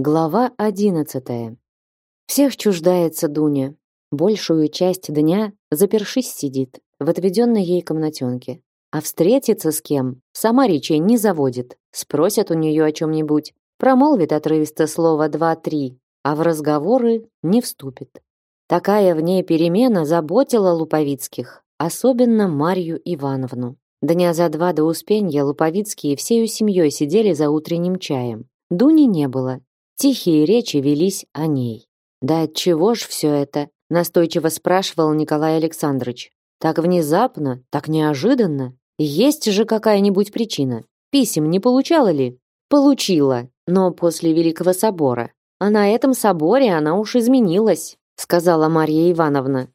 Глава одиннадцатая. Всех чуждается Дуня. Большую часть дня запершись сидит в отведенной ей комнатенке. А встретиться с кем сама речей не заводит. Спросят у нее о чем-нибудь, промолвит отрывисто слово два-три, а в разговоры не вступит. Такая в ней перемена заботила Луповицких, особенно Марью Ивановну. Дня за два до Успенья Луповицкие всею семьей сидели за утренним чаем. Дуни не было, Тихие речи велись о ней. Да от чего ж все это? настойчиво спрашивал Николай Александрович. Так внезапно, так неожиданно. Есть же какая-нибудь причина? Писем не получала ли? Получила, но после Великого собора. А на этом соборе она уж изменилась, сказала Марья Ивановна.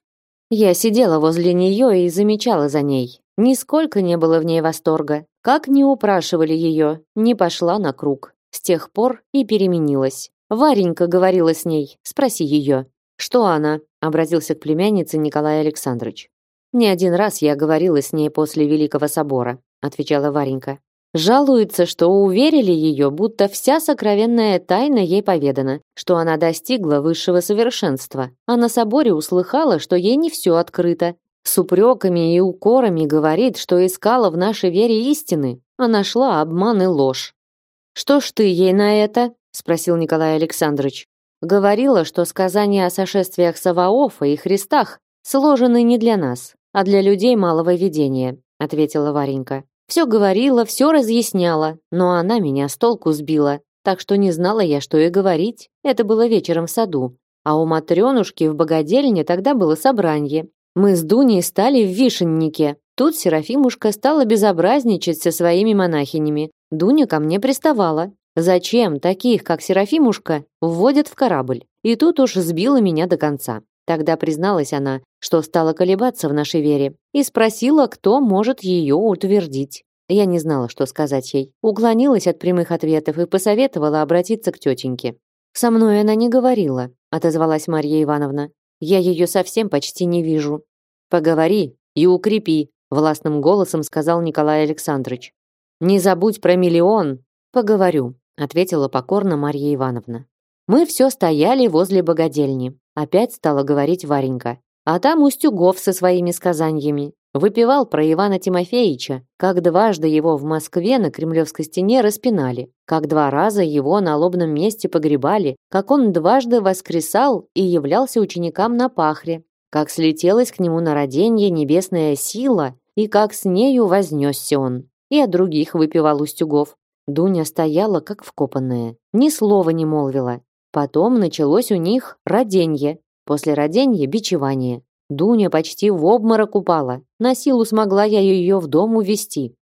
Я сидела возле нее и замечала за ней. Нисколько не было в ней восторга. Как не упрашивали ее, не пошла на круг. С тех пор и переменилась. Варенька говорила с ней, спроси ее. Что она? Обратился к племяннице Николай Александрович. Не один раз я говорила с ней после Великого собора, отвечала Варенька. Жалуется, что уверили ее, будто вся сокровенная тайна ей поведана, что она достигла высшего совершенства, а на соборе услыхала, что ей не все открыто. С упреками и укорами говорит, что искала в нашей вере истины, а нашла обман и ложь. Что ж ты ей на это? спросил Николай Александрович. Говорила, что сказания о сошествиях Саваофа и Христах сложены не для нас, а для людей малого видения, ответила Варенька. Все говорила, все разъясняла, но она меня с толку сбила, так что не знала я, что и говорить. Это было вечером в саду, а у Матрёнушки в богадельне тогда было собрание. Мы с Дуней стали в вишеннике. Тут Серафимушка стала безобразничать со своими монахинями, Дуня ко мне приставала. Зачем таких, как Серафимушка, вводят в корабль? И тут уж сбила меня до конца. Тогда призналась она, что стала колебаться в нашей вере, и спросила, кто может ее утвердить. Я не знала, что сказать ей. Уклонилась от прямых ответов и посоветовала обратиться к тетеньке. «Со мной она не говорила», — отозвалась Марья Ивановна. «Я ее совсем почти не вижу». «Поговори и укрепи», — властным голосом сказал Николай Александрович. Не забудь про миллион. Поговорю, ответила покорно Марья Ивановна. Мы все стояли возле богадельни. Опять стала говорить Варенька. А там Устюгов со своими сказаниями. Выпивал про Ивана Тимофеевича, как дважды его в Москве на Кремлевской стене распинали, как два раза его на лобном месте погребали, как он дважды воскресал и являлся ученикам на пахре, как слетелась к нему на роденье небесная сила и как с нею вознесся он и о других выпивал Устюгов. Дуня стояла как вкопанная, ни слова не молвила. Потом началось у них роденье, после роденья бичевание. Дуня почти в обморок упала. На силу смогла я ее в дом увести.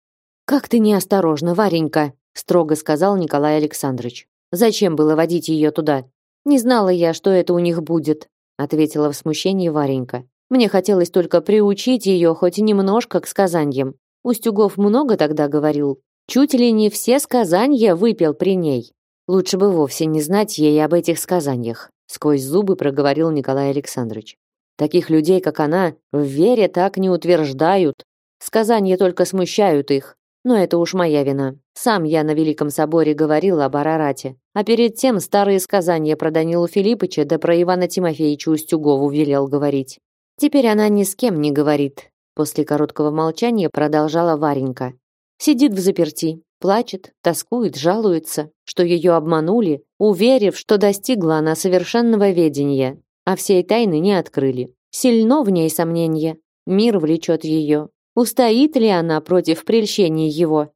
«Как ты неосторожна, Варенька!» строго сказал Николай Александрович. «Зачем было водить ее туда? Не знала я, что это у них будет», ответила в смущении Варенька. «Мне хотелось только приучить ее хоть немножко к сказаньям. Устюгов много тогда говорил. Чуть ли не все сказания выпил при ней. Лучше бы вовсе не знать ей об этих сказаниях, сквозь зубы проговорил Николай Александрович. Таких людей, как она, в вере так не утверждают. Сказания только смущают их. Но это уж моя вина. Сам я на Великом соборе говорил об Арарате, а перед тем старые сказания про Данилу Филиппыча да про Ивана Тимофеевича Устюгову велел говорить. Теперь она ни с кем не говорит, После короткого молчания продолжала Варенька. Сидит в заперти, плачет, тоскует, жалуется, что ее обманули, уверив, что достигла она совершенного ведения, а всей тайны не открыли. Сильно в ней сомнение. Мир влечет ее. Устоит ли она против прельщения его?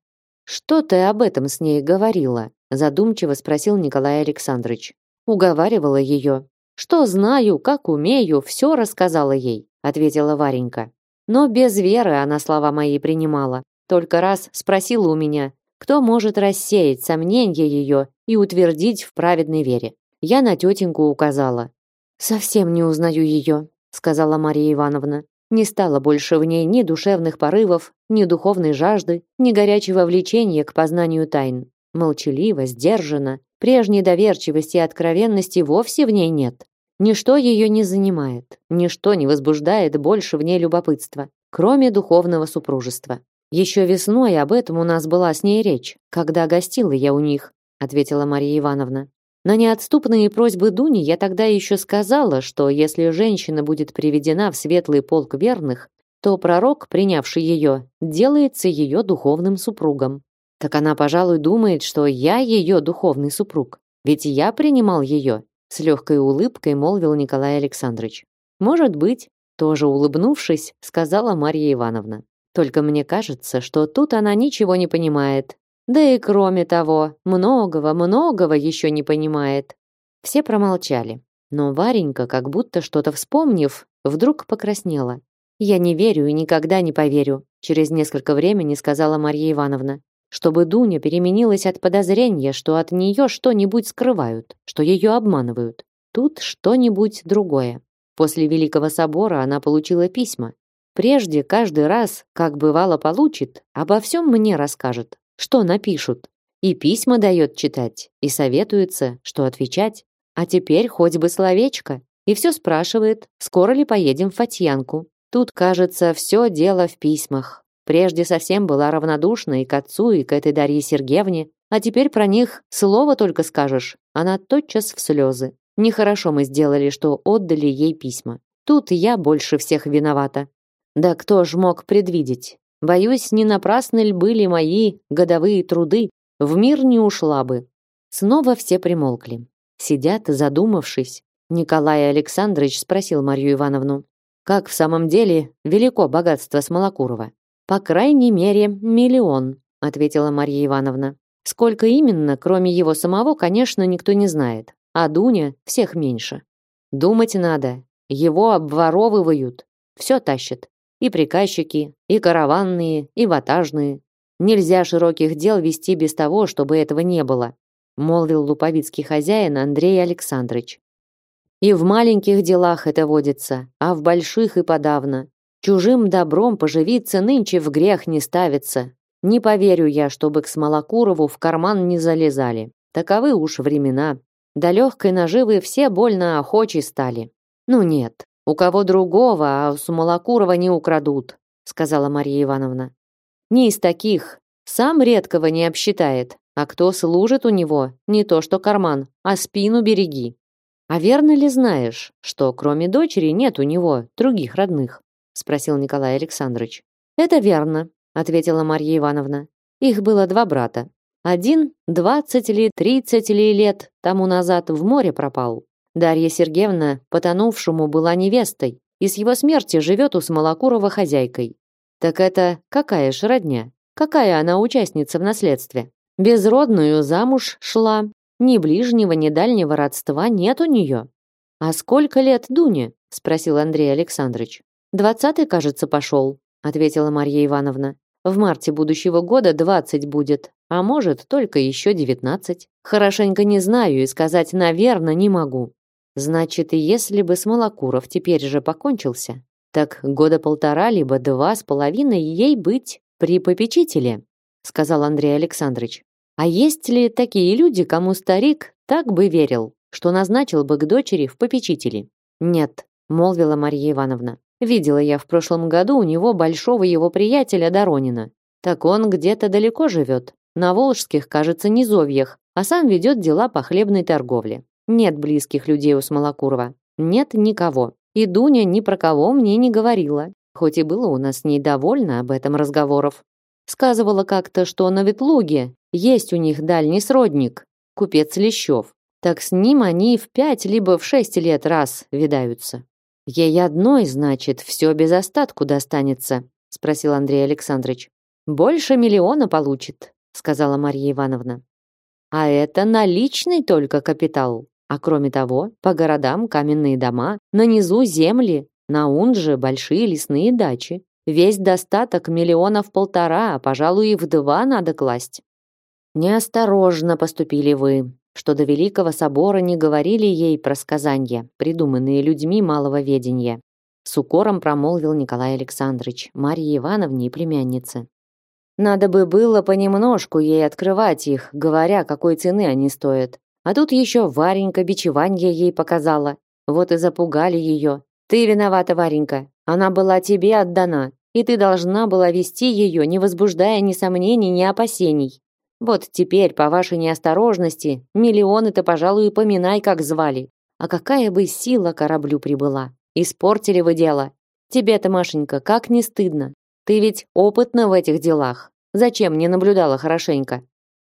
Что ты об этом с ней говорила? Задумчиво спросил Николай Александрович. Уговаривала ее. Что знаю, как умею, все рассказала ей, ответила Варенька. Но без веры она слова мои принимала. Только раз спросила у меня, кто может рассеять сомнения ее и утвердить в праведной вере. Я на тетеньку указала. «Совсем не узнаю ее», — сказала Мария Ивановна. Не стало больше в ней ни душевных порывов, ни духовной жажды, ни горячего влечения к познанию тайн. Молчаливо, сдержанно, прежней доверчивости и откровенности вовсе в ней нет. Ничто ее не занимает, ничто не возбуждает больше в ней любопытства, кроме духовного супружества. Еще весной об этом у нас была с ней речь, когда гостила я у них, ответила Мария Ивановна. На неотступные просьбы Дуни я тогда еще сказала, что если женщина будет приведена в светлый полк верных, то пророк, принявший ее, делается ее духовным супругом. Так она, пожалуй, думает, что я ее духовный супруг. Ведь я принимал ее, с легкой улыбкой молвил Николай Александрович. Может быть, тоже улыбнувшись, сказала Марья Ивановна. Только мне кажется, что тут она ничего не понимает. Да и кроме того, многого-многого еще не понимает. Все промолчали. Но Варенька, как будто что-то вспомнив, вдруг покраснела. «Я не верю и никогда не поверю», через несколько времени сказала Марья Ивановна. Чтобы Дуня переменилась от подозрения, что от нее что-нибудь скрывают, что ее обманывают. Тут что-нибудь другое. После Великого Собора она получила письма. Прежде каждый раз, как бывало получит, обо всем мне расскажет, что напишут. И письма дает читать, и советуется, что отвечать. А теперь хоть бы словечко. И все спрашивает, скоро ли поедем в Фатьянку. Тут, кажется, все дело в письмах. Прежде совсем была равнодушна и к отцу, и к этой Дарье Сергеевне, а теперь про них слово только скажешь, она тотчас в слезы. Нехорошо мы сделали, что отдали ей письма. Тут я больше всех виновата. Да кто ж мог предвидеть? Боюсь, не напрасны ли были мои годовые труды, в мир не ушла бы. Снова все примолкли. Сидят, задумавшись. Николай Александрович спросил Марью Ивановну. Как в самом деле велико богатство Смолокурова? По крайней мере, миллион, ответила Марья Ивановна. Сколько именно, кроме его самого, конечно, никто не знает. А Дуня всех меньше. Думать надо. Его обворовывают. Все тащат. И приказчики, и караванные, и ватажные. Нельзя широких дел вести без того, чтобы этого не было, молвил луповицкий хозяин Андрей Александрович. И в маленьких делах это водится, а в больших и подавно. Чужим добром поживиться нынче в грех не ставится. Не поверю я, чтобы к Смолокурову в карман не залезали. Таковы уж времена. До легкой наживы все больно охочи стали. Ну нет, у кого другого, а у Смолокурова не украдут, сказала Мария Ивановна. Не из таких. Сам редкого не обсчитает, а кто служит у него, не то что карман, а спину береги. А верно ли знаешь, что кроме дочери нет у него других родных? Спросил Николай Александрович. Это верно, ответила Марья Ивановна. Их было два брата. Один двадцать или тридцать ли лет тому назад в море пропал. Дарья Сергеевна потонувшему была невестой и с его смерти живет у Смолокурова хозяйкой. Так это какая ж родня? Какая она участница в наследстве? Безродную замуж шла, ни ближнего, ни дальнего родства нет у нее. А сколько лет Дуне? спросил Андрей Александрович. Двадцатый, кажется, пошел, ответила Марья Ивановна. В марте будущего года двадцать будет, а может, только еще девятнадцать. Хорошенько не знаю и сказать, наверное, не могу. Значит, если бы Смолокуров теперь же покончился, так года полтора либо два с половиной ей быть при попечителе, сказал Андрей Александрович. А есть ли такие люди, кому старик так бы верил, что назначил бы к дочери в попечители? Нет, молвила Марья Ивановна. Видела я в прошлом году у него большого его приятеля Доронина. Так он где-то далеко живет, на Волжских, кажется, низовьях, а сам ведет дела по хлебной торговле. Нет близких людей у Смолокурова. Нет никого. И Дуня ни про кого мне не говорила, хоть и было у нас с ней довольно об этом разговоров. Сказывала как-то, что на Ветлуге есть у них дальний сродник, купец Лещев. Так с ним они в пять либо в шесть лет раз видаются. Ей одной, значит, все без остатку достанется, спросил Андрей Александрович. Больше миллиона получит, сказала Марья Ивановна. А это наличный только капитал. А кроме того, по городам каменные дома, на низу земли, на Унже большие лесные дачи. Весь достаток миллионов полтора, а, пожалуй, и в два надо класть. Неосторожно поступили вы, что до Великого Собора не говорили ей про сказания, придуманные людьми малого ведения. С укором промолвил Николай Александрович, Марье Ивановне и племяннице. Надо бы было понемножку ей открывать их, говоря, какой цены они стоят. А тут еще Варенька бичеванье ей показала. Вот и запугали ее. Ты виновата, Варенька. Она была тебе отдана, и ты должна была вести ее, не возбуждая ни сомнений, ни опасений. Вот теперь, по вашей неосторожности, миллионы-то, пожалуй, и поминай, как звали. А какая бы сила кораблю прибыла? Испортили вы дело. Тебе-то, Машенька, как не стыдно? Ты ведь опытна в этих делах. Зачем не наблюдала хорошенько?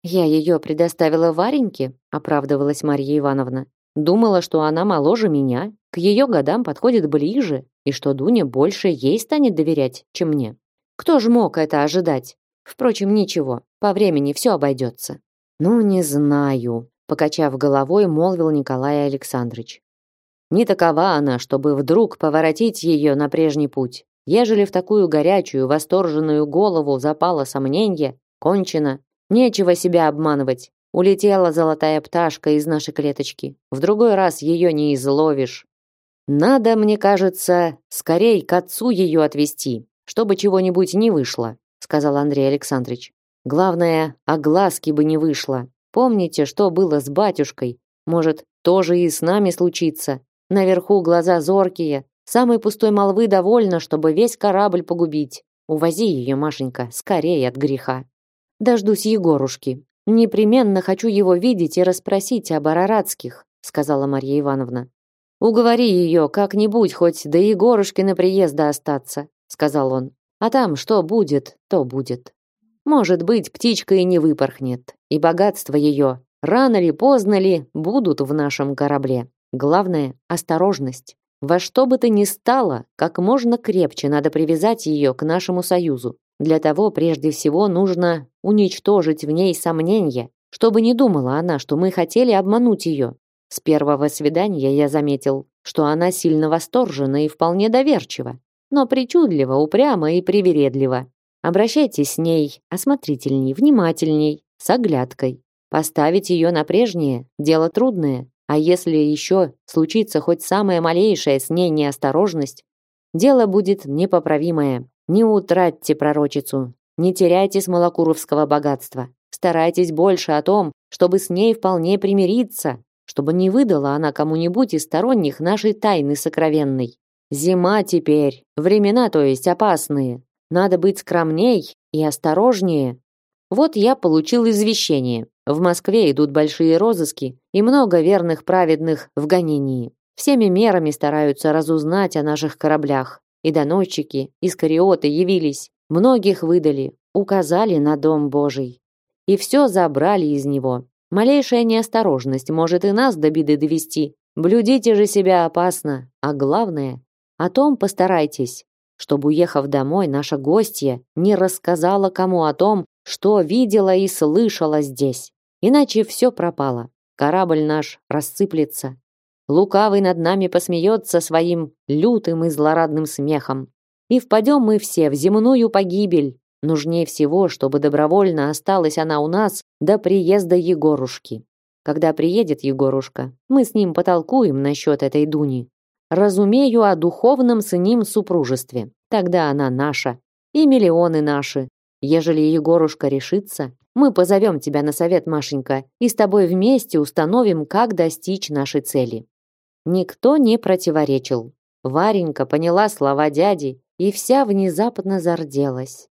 Я ее предоставила Вареньке, оправдывалась Марья Ивановна. Думала, что она моложе меня, к ее годам подходит ближе, и что Дуня больше ей станет доверять, чем мне. Кто ж мог это ожидать? Впрочем, ничего, по времени все обойдется. Ну, не знаю, покачав головой, молвил Николай Александрович. Не такова она, чтобы вдруг поворотить ее на прежний путь. Ежели в такую горячую, восторженную голову запало сомнение, кончено. Нечего себя обманывать. Улетела золотая пташка из нашей клеточки. В другой раз ее не изловишь. Надо, мне кажется, скорей к отцу ее отвезти, чтобы чего-нибудь не вышло, сказал Андрей Александрович. Главное, огласки бы не вышло. Помните, что было с батюшкой? Может, тоже и с нами случится? Наверху глаза зоркие, самой пустой молвы довольно, чтобы весь корабль погубить. Увози ее, Машенька, скорее от греха. Дождусь Егорушки. Непременно хочу его видеть и расспросить об Араратских, сказала Марья Ивановна. Уговори ее как-нибудь хоть до Егорушкина приезда остаться, сказал он. А там что будет, то будет. Может быть, птичка и не выпорхнет, и богатство ее рано ли поздно ли будут в нашем корабле. Главное осторожность. Во что бы то ни стало, как можно крепче надо привязать ее к нашему союзу. Для того прежде всего нужно уничтожить в ней сомнения, чтобы не думала она, что мы хотели обмануть ее. С первого свидания я заметил, что она сильно восторжена и вполне доверчива, но причудливо, упрямо и привередлива. Обращайтесь с ней осмотрительней, внимательней, с оглядкой. Поставить ее на прежнее – дело трудное, а если еще случится хоть самая малейшая с ней неосторожность, дело будет непоправимое. Не утратьте пророчицу, не теряйте смолокуровского богатства. Старайтесь больше о том, чтобы с ней вполне примириться, чтобы не выдала она кому-нибудь из сторонних нашей тайны сокровенной. Зима теперь, времена, то есть опасные. Надо быть скромней и осторожнее. Вот я получил извещение. В Москве идут большие розыски и много верных праведных в гонении. Всеми мерами стараются разузнать о наших кораблях. И доносчики, и скориоты явились, многих выдали, указали на дом Божий. И все забрали из него. Малейшая неосторожность может и нас до беды довести. Блюдите же себя опасно, а главное, о том постарайтесь, чтобы, уехав домой, наша гостья не рассказала кому о том, что видела и слышала здесь. Иначе все пропало. Корабль наш рассыплется, Лукавый над нами посмеется своим лютым и злорадным смехом. И впадем мы все в земную погибель. Нужнее всего, чтобы добровольно осталась она у нас до приезда Егорушки. Когда приедет Егорушка, мы с ним потолкуем насчет этой Дуни. Разумею о духовном с ним супружестве. Тогда она наша. И миллионы наши. Ежели Егорушка решится, мы позовем тебя на совет, Машенька, и с тобой вместе установим, как достичь нашей цели. Никто не противоречил. Варенька поняла слова дяди и вся внезапно зарделась.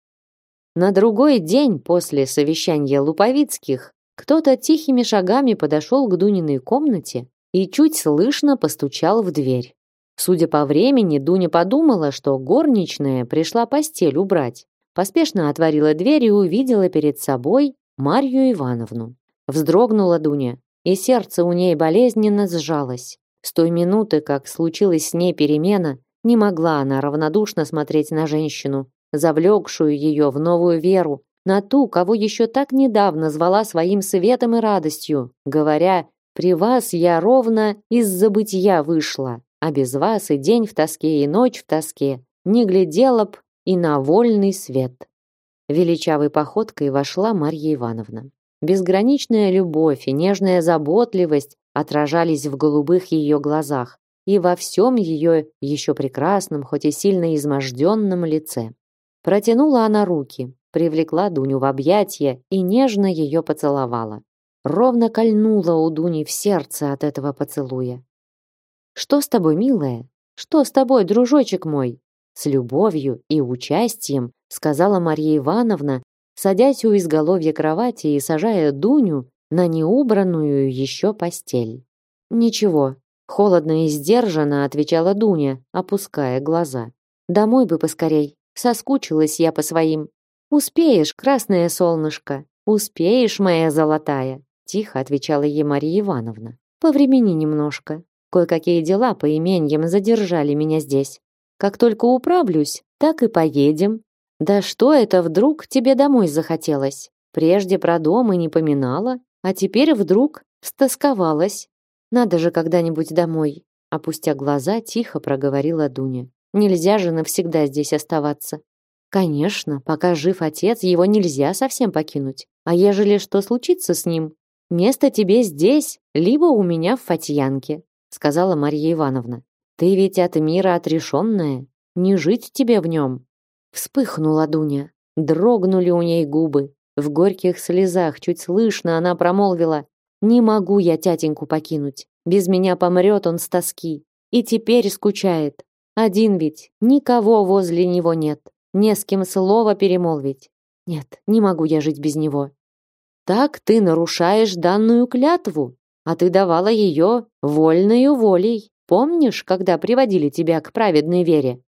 На другой день после совещания Луповицких кто-то тихими шагами подошел к Дуниной комнате и чуть слышно постучал в дверь. Судя по времени, Дуня подумала, что горничная пришла постель убрать. Поспешно отворила дверь и увидела перед собой Марью Ивановну. Вздрогнула Дуня, и сердце у ней болезненно сжалось. С той минуты, как случилась с ней перемена, не могла она равнодушно смотреть на женщину, завлекшую ее в новую веру, на ту, кого еще так недавно звала своим светом и радостью, говоря «При вас я ровно из забытия вышла, а без вас и день в тоске, и ночь в тоске, не глядела б и на вольный свет». Величавой походкой вошла Марья Ивановна. Безграничная любовь и нежная заботливость отражались в голубых ее глазах и во всем ее еще прекрасном, хоть и сильно изможденном лице. Протянула она руки, привлекла Дуню в объятия и нежно ее поцеловала. Ровно кольнула у Дуни в сердце от этого поцелуя. «Что с тобой, милая? Что с тобой, дружочек мой?» С любовью и участием сказала Марья Ивановна садясь у изголовья кровати и сажая Дуню на неубранную еще постель. «Ничего», — холодно и сдержанно отвечала Дуня, опуская глаза. «Домой бы поскорей. Соскучилась я по своим. Успеешь, красное солнышко, успеешь, моя золотая», — тихо отвечала ей Мария Ивановна. «Повремени немножко. Кое-какие дела по именьям задержали меня здесь. Как только управлюсь, так и поедем. Да что это вдруг тебе домой захотелось? Прежде про дом и не поминала, а теперь вдруг стосковалась. Надо же когда-нибудь домой. Опустя глаза, тихо проговорила Дуня. Нельзя же навсегда здесь оставаться. Конечно, пока жив отец, его нельзя совсем покинуть. А ежели что случится с ним, место тебе здесь, либо у меня в Фатьянке, сказала Марья Ивановна. Ты ведь от мира отрешенная, не жить тебе в нем. Вспыхнула Дуня, дрогнули у ней губы. В горьких слезах чуть слышно она промолвила: "Не могу я тятеньку покинуть. Без меня помрет он с тоски. И теперь скучает. Один ведь, никого возле него нет. Не с кем слова перемолвить. Нет, не могу я жить без него. Так ты нарушаешь данную клятву, а ты давала ее вольною волей. Помнишь, когда приводили тебя к праведной вере?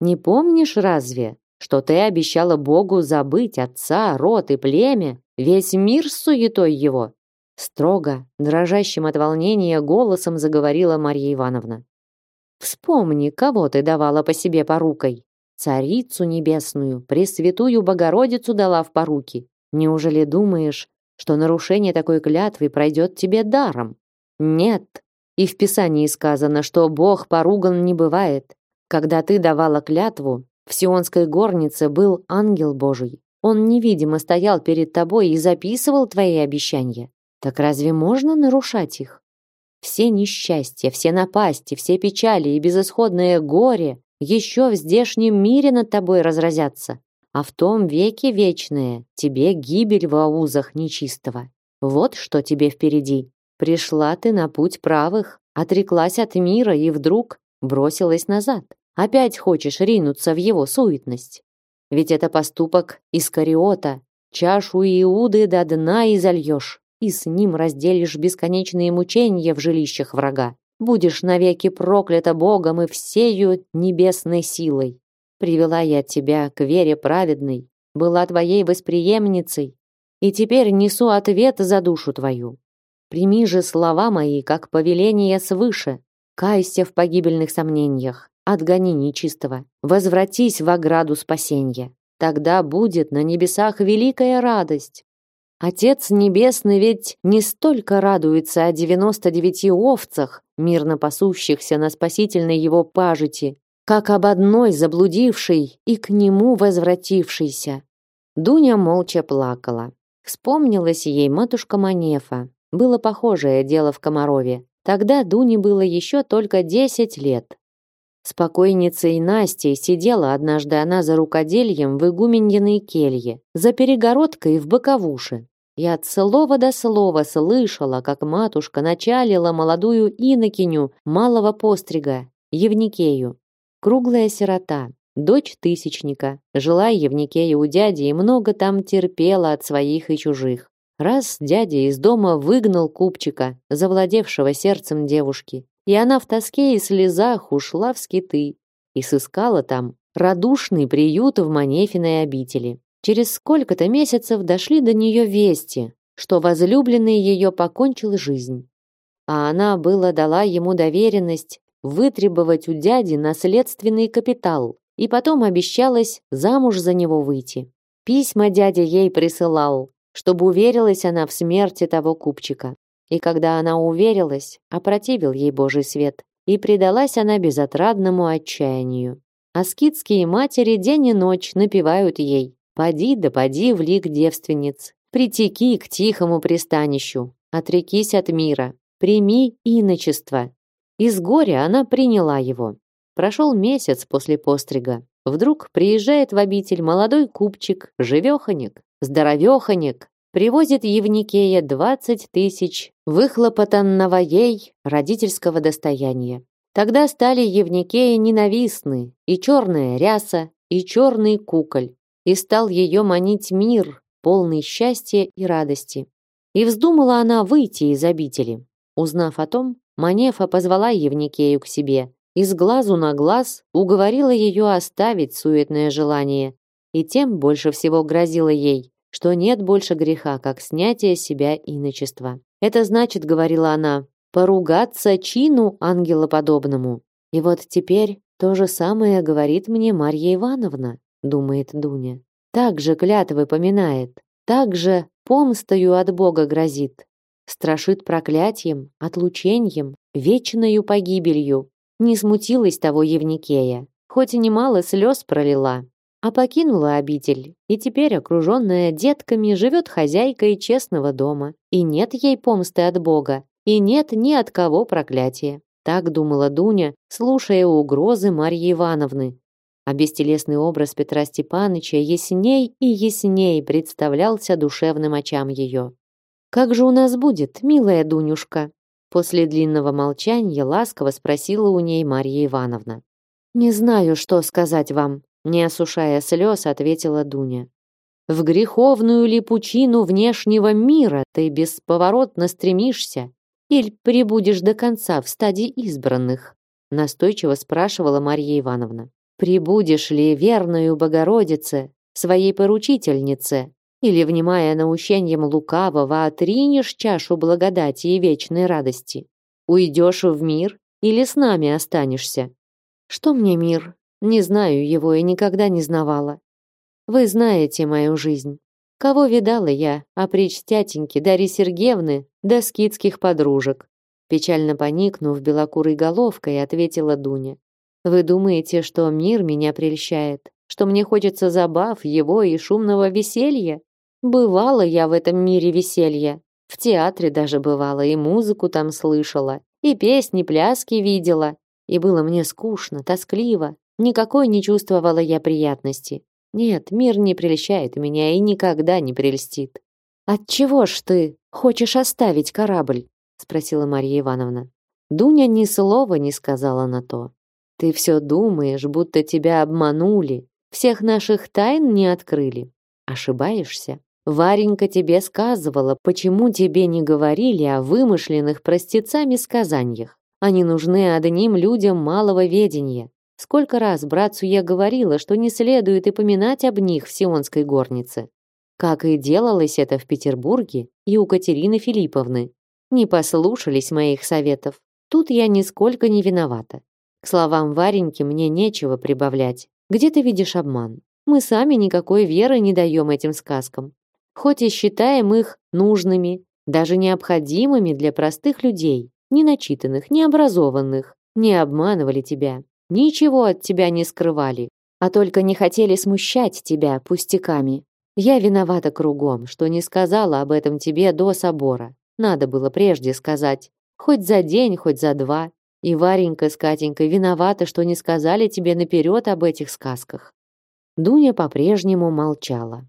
Не помнишь разве, что ты обещала Богу забыть отца, род и племя, весь мир суетой его? Строго, дрожащим от волнения голосом заговорила Марья Ивановна. Вспомни, кого ты давала по себе порукой. Царицу небесную, Пресвятую Богородицу дала в поруки. Неужели думаешь, что нарушение такой клятвы пройдет тебе даром? Нет, и в Писании сказано, что Бог поруган не бывает. Когда ты давала клятву, в Сионской горнице был ангел Божий. Он невидимо стоял перед тобой и записывал твои обещания. Так разве можно нарушать их? Все несчастья, все напасти, все печали и безысходное горе еще в здешнем мире над тобой разразятся, а в том веке вечное тебе гибель в аузах нечистого. Вот что тебе впереди. Пришла ты на путь правых, отреклась от мира и вдруг бросилась назад. Опять хочешь ринуться в его суетность. Ведь это поступок Искариота. Чашу Иуды до дна и зальешь, и с ним разделишь бесконечные мучения в жилищах врага. Будешь навеки проклята Богом и всею небесной силой. Привела я тебя к вере праведной, была твоей восприемницей, и теперь несу ответ за душу твою. Прими же слова мои, как повеление свыше. Кайся в погибельных сомнениях, отгони нечистого, возвратись в ограду спасения. Тогда будет на небесах великая радость. Отец Небесный ведь не столько радуется о девяносто девяти овцах, мирно пасущихся на спасительной его пажити, как об одной заблудившей и к нему возвратившейся. Дуня молча плакала. Вспомнилась ей матушка Манефа, было похожее дело в Комарове. Тогда Дуне было еще только десять лет. Спокойницей Настей сидела однажды она за рукодельем в игуменьиной келье, за перегородкой в боковуше. И от слова до слова слышала, как матушка началила молодую инокиню малого пострига, Евникею. Круглая сирота, дочь тысячника, жила Евникея у дяди и много там терпела от своих и чужих. Раз дядя из дома выгнал купчика, завладевшего сердцем девушки, и она в тоске и слезах ушла в скиты и сыскала там радушный приют в Манефиной обители. Через сколько-то месяцев дошли до нее вести, что возлюбленный ее покончил жизнь. А она была дала ему доверенность вытребовать у дяди наследственный капитал и потом обещалась замуж за него выйти. Письма дядя ей присылал, чтобы уверилась она в смерти того купчика. И когда она уверилась, опротивил ей Божий свет, и предалась она безотрадному отчаянию. А скидские матери день и ночь напевают ей «Поди да поди в лик девственниц, притеки к тихому пристанищу, отрекись от мира, прими иночество». Из горя она приняла его. Прошел месяц после пострига. Вдруг приезжает в обитель молодой купчик, живеханик, здоровеханик, привозит Евникея двадцать тысяч выхлопотанного ей родительского достояния. Тогда стали Евникея ненавистны и черная ряса, и черный куколь, и стал ее манить мир, полный счастья и радости. И вздумала она выйти из обители. Узнав о том, Манефа позвала Евникею к себе и с глазу на глаз уговорила ее оставить суетное желание, и тем больше всего грозила ей, что нет больше греха, как снятие себя иночества. Это значит, говорила она, поругаться чину ангелоподобному. И вот теперь то же самое говорит мне Марья Ивановна, думает Дуня. Так же клятвы поминает, так же помстою от Бога грозит, страшит проклятием, отлучением, вечною погибелью. Не смутилась того Евникея, хоть и немало слез пролила, а покинула обитель, и теперь, окруженная детками, живет хозяйкой честного дома, и нет ей помсты от Бога, и нет ни от кого проклятия. Так думала Дуня, слушая угрозы Марьи Ивановны. А бестелесный образ Петра Степаныча ясней и ясней представлялся душевным очам ее. «Как же у нас будет, милая Дунюшка?» После длинного молчания ласково спросила у ней Марья Ивановна. «Не знаю, что сказать вам», не осушая слез, ответила Дуня. В греховную ли пучину внешнего мира ты бесповоротно стремишься? Или прибудешь до конца в стадии избранных? Настойчиво спрашивала Марья Ивановна. Прибудешь ли верную Богородице, своей поручительнице, или, внимая наущением лукавого, отринешь чашу благодати и вечной радости? Уйдешь в мир или с нами останешься? Что мне мир? Не знаю его и никогда не знавала. Вы знаете мою жизнь. Кого видала я, прич тятеньки Дарьи Сергеевны да скидских подружек? Печально поникнув белокурой головкой, ответила Дуня. Вы думаете, что мир меня прельщает? Что мне хочется забав его и шумного веселья? Бывала я в этом мире веселья. В театре даже бывала, и музыку там слышала, и песни, пляски видела. И было мне скучно, тоскливо, Никакой не чувствовала я приятности. Нет, мир не прельщает меня и никогда не прельстит. Отчего ж ты хочешь оставить корабль? спросила Марья Ивановна. Дуня ни слова не сказала на то. Ты все думаешь, будто тебя обманули, всех наших тайн не открыли. Ошибаешься. Варенька тебе сказывала, почему тебе не говорили о вымышленных простецами сказаниях. Они нужны одним людям малого ведения. Сколько раз братцу я говорила, что не следует и поминать об них в Сионской горнице. Как и делалось это в Петербурге и у Катерины Филипповны. Не послушались моих советов. Тут я нисколько не виновата. К словам Вареньки мне нечего прибавлять. Где ты видишь обман? Мы сами никакой веры не даем этим сказкам. Хоть и считаем их нужными, даже необходимыми для простых людей, не начитанных, не образованных, не обманывали тебя. Ничего от тебя не скрывали, а только не хотели смущать тебя пустяками. Я виновата кругом, что не сказала об этом тебе до собора. Надо было прежде сказать. Хоть за день, хоть за два. И Варенька с Катенькой виноваты, что не сказали тебе наперед об этих сказках. Дуня по-прежнему молчала.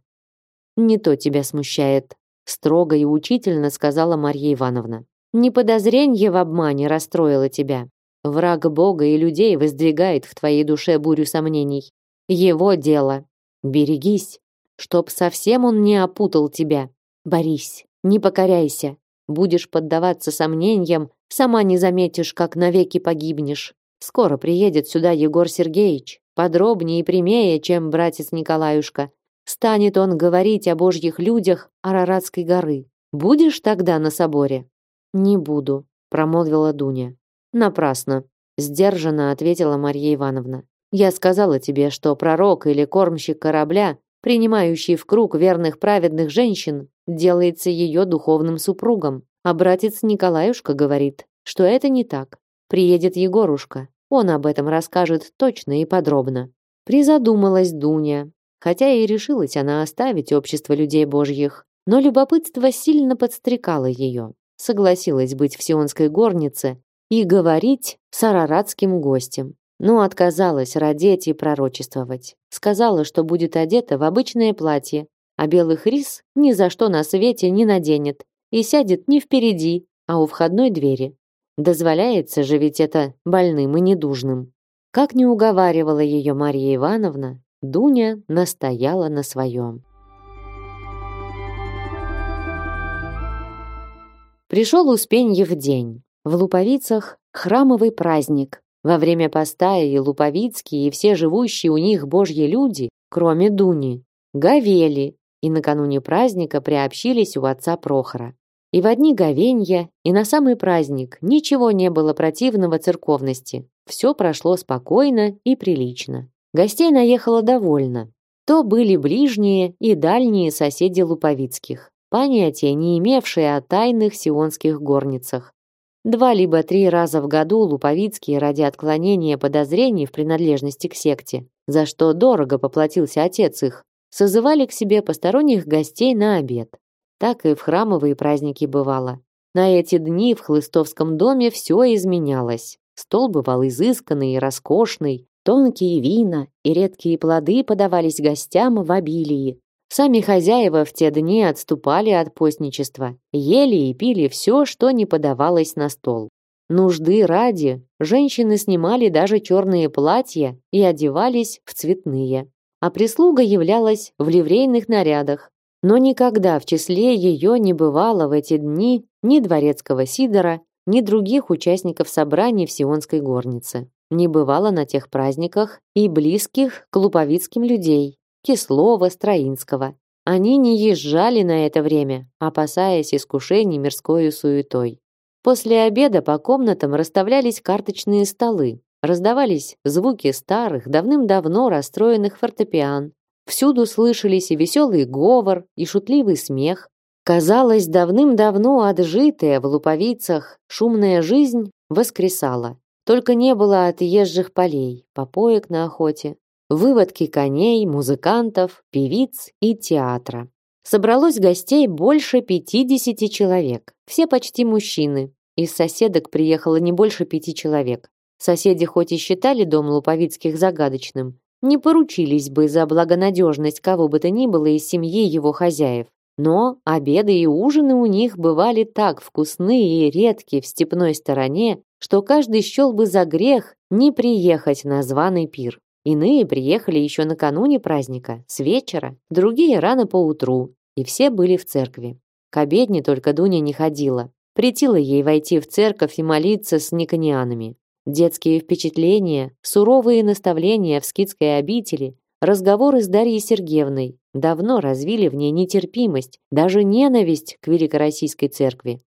«Не то тебя смущает», — строго и учительно сказала Марья Ивановна. «Не подозренье в обмане расстроило тебя. Враг Бога и людей воздвигает в твоей душе бурю сомнений. Его дело. Берегись, чтоб совсем он не опутал тебя. Борись, не покоряйся. Будешь поддаваться сомнениям, сама не заметишь, как навеки погибнешь. Скоро приедет сюда Егор Сергеевич, подробнее и прямее, чем братец Николаюшка. Станет он говорить о божьих людях Араратской горы. Будешь тогда на соборе? Не буду, промолвила Дуня. Напрасно, сдержанно ответила Марья Ивановна. Я сказала тебе, что пророк или кормщик корабля, принимающий в круг верных праведных женщин, делается ее духовным супругом. А братец Николаюшка говорит, что это не так. Приедет Егорушка, он об этом расскажет точно и подробно. Призадумалась Дуня, хотя и решилась она оставить общество людей божьих, но любопытство сильно подстрекало ее. Согласилась быть в сионской горнице и говорить с араратским гостем но отказалась родить и пророчествовать. Сказала, что будет одета в обычное платье, а белых рис ни за что на свете не наденет и сядет не впереди, а у входной двери. Дозволяется же ведь это больным и недужным. Как не уговаривала ее Мария Ивановна, Дуня настояла на своем. Пришел Успеньев день. В Луповицах храмовый праздник, во время поста и Луповицкие, и все живущие у них божьи люди, кроме Дуни, говели, и накануне праздника приобщились у отца Прохора. И в одни говенья, и на самый праздник ничего не было противного церковности. Все прошло спокойно и прилично. Гостей наехало довольно. То были ближние и дальние соседи Луповицких, понятия не имевшие о тайных сионских горницах. Два либо три раза в году Луповицкие ради отклонения подозрений в принадлежности к секте, за что дорого поплатился отец их, созывали к себе посторонних гостей на обед. Так и в храмовые праздники бывало. На эти дни в Хлыстовском доме все изменялось. Стол бывал изысканный и роскошный, тонкие вина и редкие плоды подавались гостям в обилии. Сами хозяева в те дни отступали от постничества, ели и пили все, что не подавалось на стол. Нужды ради женщины снимали даже черные платья и одевались в цветные а прислуга являлась в ливрейных нарядах. Но никогда в числе ее не бывало в эти дни ни дворецкого Сидора, ни других участников собраний в Сионской горнице. Не бывало на тех праздниках и близких к луповицким людей, Кислова, Строинского. Они не езжали на это время, опасаясь искушений мирской суетой. После обеда по комнатам расставлялись карточные столы, Раздавались звуки старых, давным-давно расстроенных фортепиан. Всюду слышались и веселый говор, и шутливый смех. Казалось, давным-давно отжитая в луповицах шумная жизнь воскресала. Только не было отъезжих полей, попоек на охоте, выводки коней, музыкантов, певиц и театра. Собралось гостей больше пятидесяти человек, все почти мужчины. Из соседок приехало не больше пяти человек. Соседи хоть и считали дом Луповицких загадочным, не поручились бы за благонадежность кого бы то ни было из семьи его хозяев. Но обеды и ужины у них бывали так вкусны и редки в степной стороне, что каждый счел бы за грех не приехать на званый пир. Иные приехали еще накануне праздника, с вечера, другие рано поутру, и все были в церкви. К обедне только Дуня не ходила. Притило ей войти в церковь и молиться с никонианами. Детские впечатления, суровые наставления в скитской обители, разговоры с Дарьей Сергеевной давно развили в ней нетерпимость, даже ненависть к Великороссийской церкви.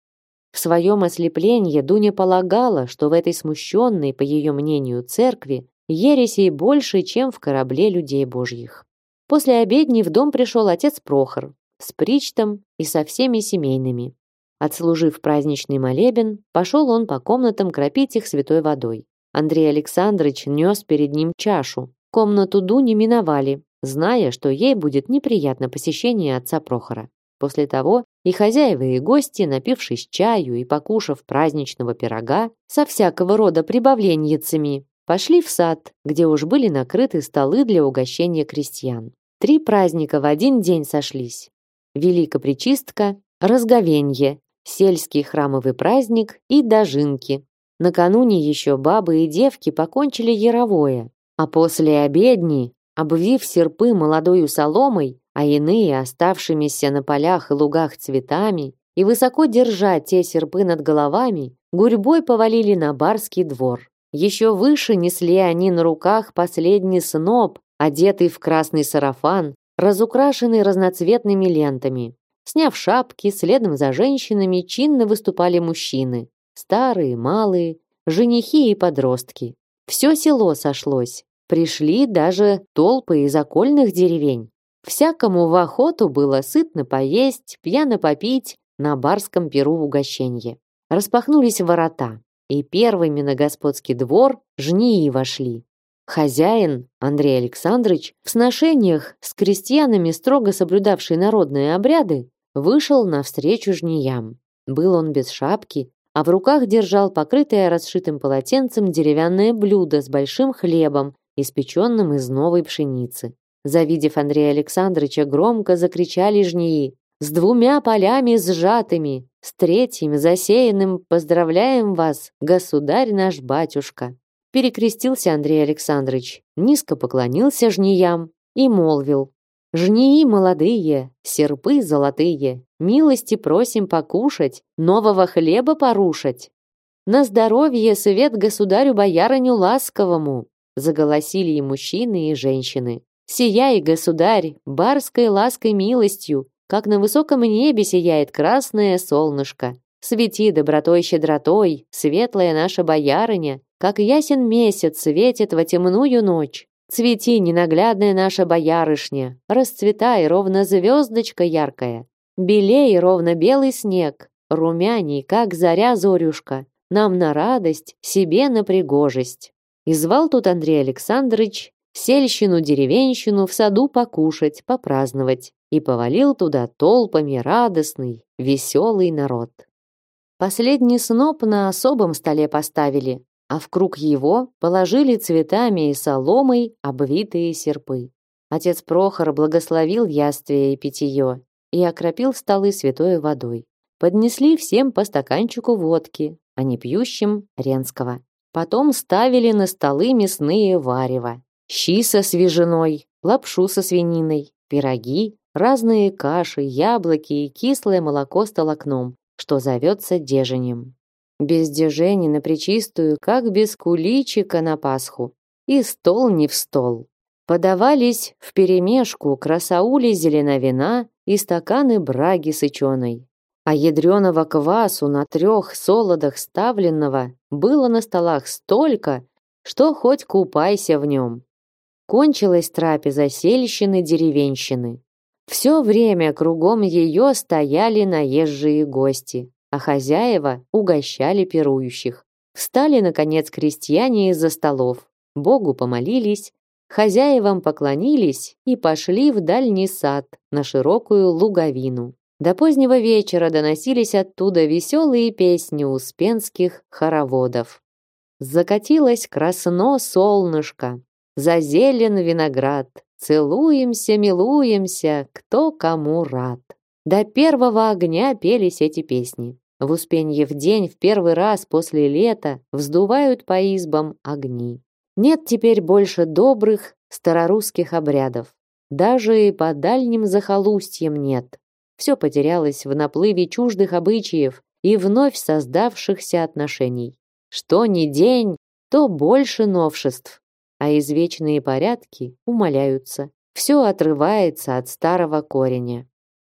В своем ослеплении Дуня полагала, что в этой смущенной, по ее мнению, церкви ересей больше, чем в корабле людей божьих. После обедни в дом пришел отец Прохор с причтом и со всеми семейными. Отслужив праздничный молебен, пошел он по комнатам кропить их святой водой. Андрей Александрович нес перед ним чашу. Комнату Дуни миновали, зная, что ей будет неприятно посещение отца Прохора. После того и хозяева, и гости, напившись чаю и покушав праздничного пирога со всякого рода прибавленьицами, пошли в сад, где уж были накрыты столы для угощения крестьян. Три праздника в один день сошлись. Великопречистка, Разговенье сельский храмовый праздник и дожинки. Накануне еще бабы и девки покончили яровое, а после обедни, обвив серпы молодою соломой, а иные оставшимися на полях и лугах цветами, и высоко держа те серпы над головами, гурьбой повалили на барский двор. Еще выше несли они на руках последний сноп, одетый в красный сарафан, разукрашенный разноцветными лентами. Сняв шапки, следом за женщинами чинно выступали мужчины. Старые, малые, женихи и подростки. Все село сошлось. Пришли даже толпы из окольных деревень. Всякому в охоту было сытно поесть, пьяно попить на барском перу в угощенье. Распахнулись ворота, и первыми на господский двор жнии вошли. Хозяин, Андрей Александрович, в сношениях с крестьянами, строго соблюдавший народные обряды, вышел навстречу жнеям. Был он без шапки, а в руках держал покрытое расшитым полотенцем деревянное блюдо с большим хлебом, испеченным из новой пшеницы. Завидев Андрея Александровича, громко закричали жнеи. «С двумя полями сжатыми, с третьим засеянным поздравляем вас, государь наш батюшка!» Перекрестился Андрей Александрович, низко поклонился жнеям и молвил Жнии молодые, серпы золотые, милости просим покушать, нового хлеба порушать. На здоровье свет государю-боярыню ласковому, заголосили и мужчины, и женщины. Сияй, государь, барской лаской милостью, как на высоком небе сияет красное солнышко. Свети добротой щедротой, светлая наша боярыня, как ясен месяц светит во темную ночь. Цвети, ненаглядная наша боярышня, расцветай, ровно звездочка яркая. Белей, ровно белый снег, румяней, как заря зорюшка, нам на радость, себе на пригожесть. И звал тут Андрей Александрович сельщину-деревенщину в саду покушать, попраздновать, и повалил туда толпами радостный, веселый народ. Последний сноп на особом столе поставили, а в круг его положили цветами и соломой обвитые серпы. Отец Прохор благословил яствие и питье и окропил столы святой водой. Поднесли всем по стаканчику водки, а не пьющим ренского. Потом ставили на столы мясные варево, щи со свежиной, лапшу со свининой, пироги, разные каши, яблоки и кислое молоко с толокном, что зовется деженем. Без дежени на причистую, как без куличика на Пасху. И стол не в стол. Подавались вперемешку красаули зеленовина и стаканы браги сыченой. А ядреного квасу на трех солодах ставленного было на столах столько, что хоть купайся в нем. Кончилась трапеза сельщины-деревенщины. Все время кругом ее стояли наезжие гости, а хозяева угощали пирующих. Встали, наконец, крестьяне из-за столов, Богу помолились, хозяевам поклонились и пошли в дальний сад, на широкую луговину. До позднего вечера доносились оттуда веселые песни успенских хороводов. Закатилось красно солнышко, зазелен виноград, Целуемся, милуемся, кто кому рад. До первого огня пелись эти песни. В Успенье в день в первый раз после лета вздувают по избам огни. Нет теперь больше добрых старорусских обрядов. Даже и по дальним захолустьям нет. Все потерялось в наплыве чуждых обычаев и вновь создавшихся отношений. Что ни день, то больше новшеств а извечные порядки умаляются. Все отрывается от старого кореня.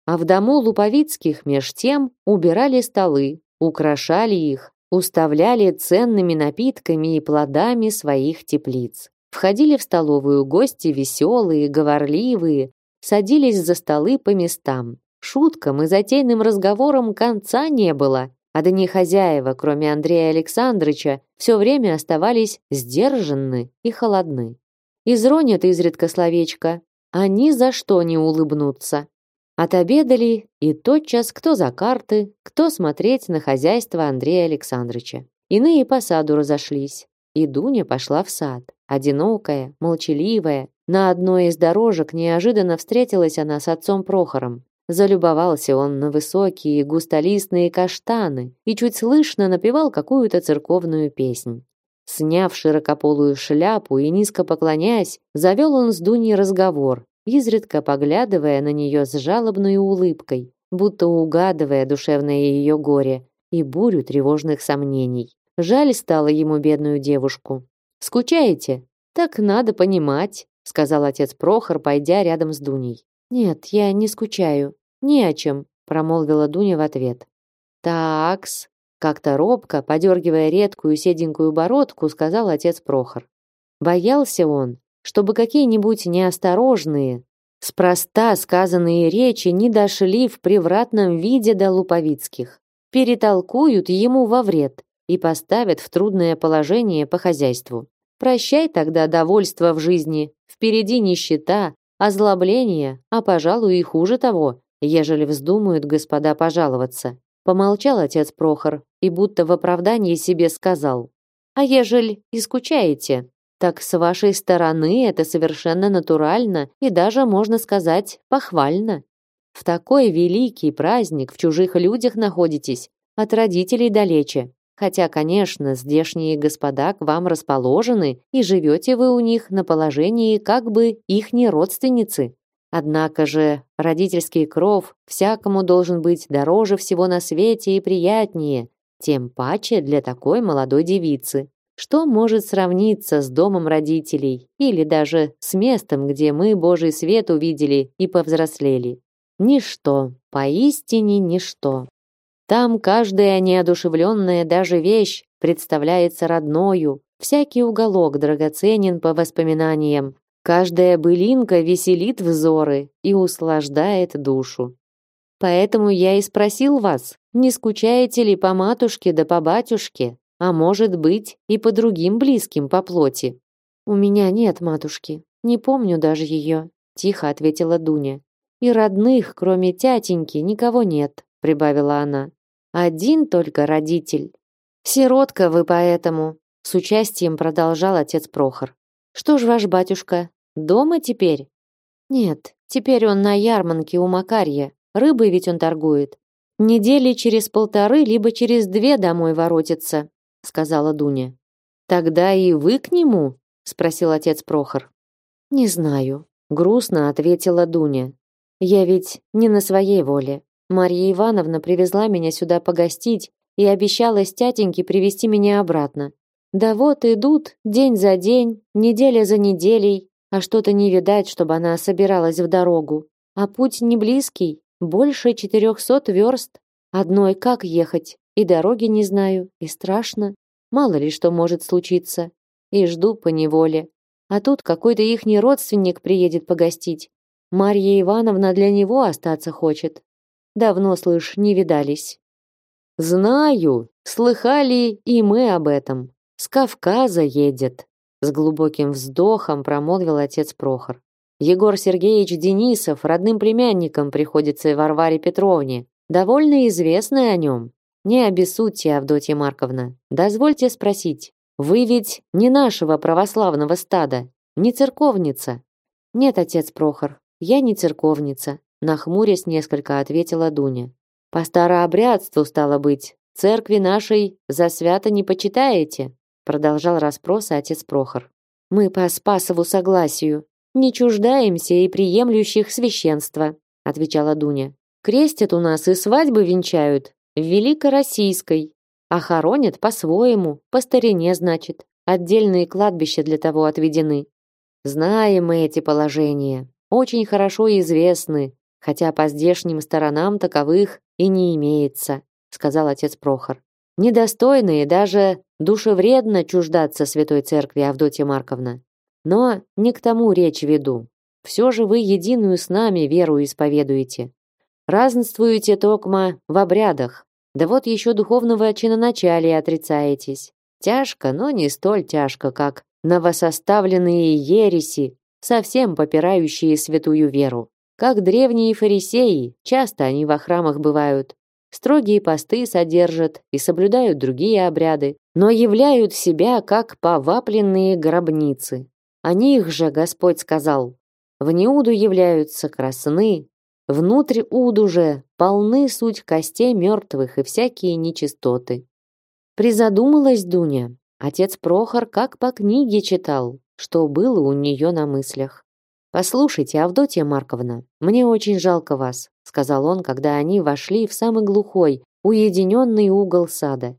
А в дому Луповицких меж тем убирали столы, украшали их, уставляли ценными напитками и плодами своих теплиц. Входили в столовую гости веселые, говорливые, садились за столы по местам. Шуткам и затейным разговорам конца не было, а до них хозяева, кроме Андрея Александровича, все время оставались сдержанны и холодны. Изронят изредка словечко, а ни за что не улыбнутся. Отобедали, и тотчас кто за карты, кто смотреть на хозяйство Андрея Александровича. Иные по саду разошлись, и Дуня пошла в сад. Одинокая, молчаливая, на одной из дорожек неожиданно встретилась она с отцом Прохором. Залюбовался он на высокие густолистные каштаны и чуть слышно напевал какую-то церковную песнь. Сняв широкополую шляпу и низко поклоняясь, завел он с Дуней разговор, изредка поглядывая на нее с жалобной улыбкой, будто угадывая душевное ее горе и бурю тревожных сомнений. Жаль стало ему бедную девушку. «Скучаете? Так надо понимать», сказал отец Прохор, пойдя рядом с Дуней. «Нет, я не скучаю. Ни о чем», промолвила Дуня в ответ. «Такс», как-то робко, подергивая редкую седенькую бородку, сказал отец Прохор. Боялся он, чтобы какие-нибудь неосторожные, спроста сказанные речи не дошли в превратном виде до Луповицких. Перетолкуют ему во вред и поставят в трудное положение по хозяйству. Прощай тогда довольство в жизни, впереди нищета, Озлобление, а, пожалуй, и хуже того, ежели вздумают господа пожаловаться. Помолчал отец Прохор и будто в оправдании себе сказал. А ежели и скучаете, так с вашей стороны это совершенно натурально и даже, можно сказать, похвально. В такой великий праздник в чужих людях находитесь, от родителей далече. Хотя, конечно, здешние господа к вам расположены, и живете вы у них на положении как бы ихней родственницы. Однако же родительский кров всякому должен быть дороже всего на свете и приятнее, тем паче для такой молодой девицы. Что может сравниться с домом родителей или даже с местом, где мы Божий свет увидели и повзрослели? Ничто, поистине ничто. Там каждая неодушевленная даже вещь представляется родною, всякий уголок драгоценен по воспоминаниям, каждая былинка веселит взоры и услаждает душу. Поэтому я и спросил вас, не скучаете ли по матушке да по батюшке, а может быть и по другим близким по плоти? У меня нет матушки, не помню даже ее, тихо ответила Дуня. И родных, кроме тятеньки, никого нет, прибавила она. Один только родитель. Сиротка вы поэтому, с участием продолжал отец Прохор. Что ж ваш батюшка, дома теперь? Нет, теперь он на ярмарке у Макарья. Рыбой ведь он торгует. Недели через полторы, либо через две домой воротится, сказала Дуня. Тогда и вы к нему? спросил отец Прохор. Не знаю, грустно ответила Дуня. Я ведь не на своей воле. Марья Ивановна привезла меня сюда погостить и обещала с тятеньки привести меня обратно. Да вот идут день за день, неделя за неделей, а что-то не видать, чтобы она собиралась в дорогу. А путь не близкий, больше четырехсот верст. Одной как ехать? И дороги не знаю, и страшно. Мало ли что может случиться. И жду по неволе. А тут какой-то ихний родственник приедет погостить. Марья Ивановна для него остаться хочет. Давно, слышь, не видались. Знаю, слыхали и мы об этом. С Кавказа едет. С глубоким вздохом промолвил отец Прохор. Егор Сергеевич Денисов родным племянником приходится Варваре Петровне. Довольно известно о нем. Не обессудьте, Авдотья Марковна. Дозвольте спросить. Вы ведь не нашего православного стада, не церковница? Нет, отец Прохор, я не церковница, нахмурясь несколько ответила Дуня. По старообрядству стало быть, церкви нашей за свято не почитаете, продолжал расспросы отец Прохор. Мы по Спасову согласию не чуждаемся и приемлющих священства, отвечала Дуня. Крестят у нас и свадьбы венчают в Великороссийской, а хоронят по-своему, по старине, значит. Отдельные кладбища для того отведены. Знаем мы эти положения, очень хорошо известны, хотя по здешним сторонам таковых и не имеется, сказал отец Прохор. Недостойные даже душевредно чуждаться святой церкви Авдотья Марковна. Но не к тому речь веду. Все же вы единую с нами веру исповедуете. Разнствуете токма в обрядах. Да вот еще духовного чиноначалия отрицаетесь. Тяжко, но не столь тяжко, как новосоставленные ереси, совсем попирающие святую веру. Как древние фарисеи, часто они во храмах бывают, строгие посты содержат и соблюдают другие обряды, но являют себя как повапленные гробницы. О них же Господь сказал, в неуду являются красны, внутрь уду же полны суть костей мертвых и всякие нечистоты. Призадумалась Дуня. Отец Прохор как по книге читал, что было у нее на мыслях. «Послушайте, Авдотья Марковна, мне очень жалко вас», сказал он, когда они вошли в самый глухой, уединенный угол сада.